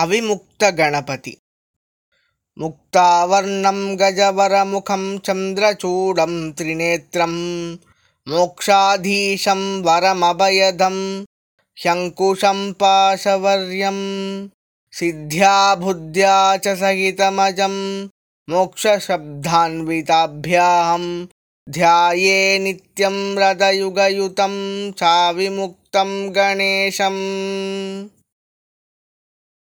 अविमुक्तगणपति। मुक्तावर्णं गजवरमुखं चन्द्रचूडं त्रिनेत्रं मोक्षाधीशं वरमभयदं शङ्कुशं पाशवर्यं सिद्ध्या बुद्ध्या च सहितमजं मोक्षशब्दान्विताभ्याहं ध्याये नित्यं रदयुगयुतं चाविमुक्तं गणेशम्।